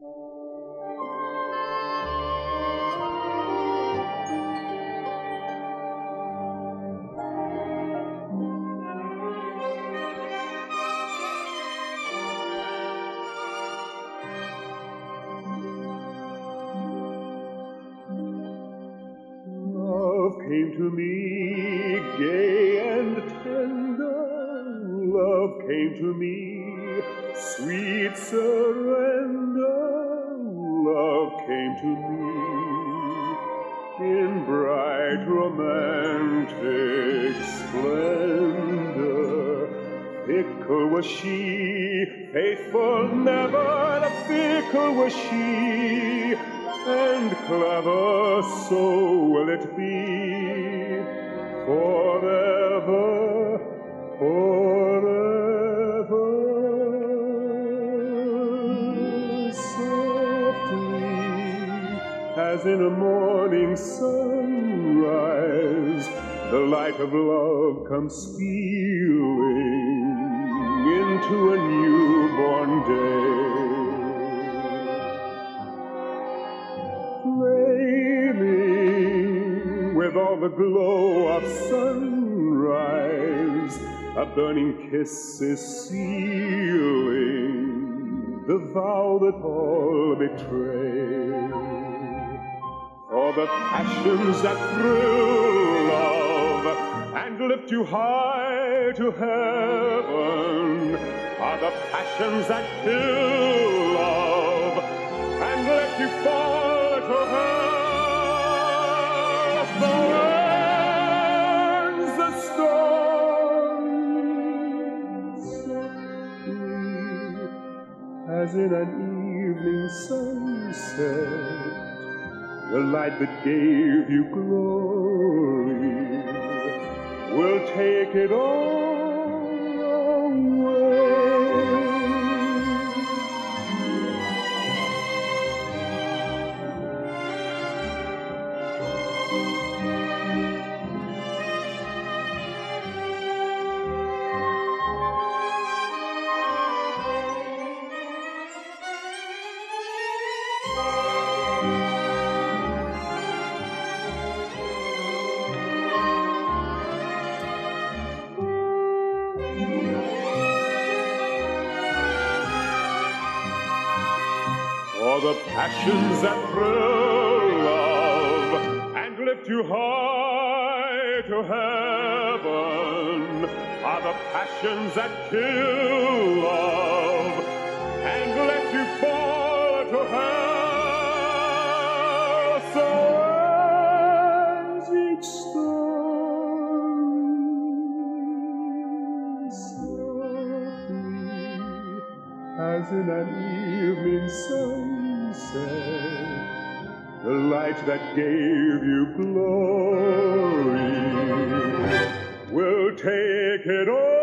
Love came to me gay and tender. Love came to me, sweet surrender. Love came to me in bright romantic splendor. Fickle was she, faithful never, fickle was she and clever, so will it be forever, forever. As in a morning sunrise, the light of love comes stealing into a newborn day. flaming with all the glow of sunrise. A burning kiss is sealing the vow that all betray. For the passions that thrill love and lift you high to heaven are the passions that kill love and let you fall to storms, softly, as in an evening sunset, the light that gave you glory. Will take it all For the passions that thrill love and lift you high to heaven are the passions that kill love and let you fall as in an evening sunset, the light that gave you glory will take it all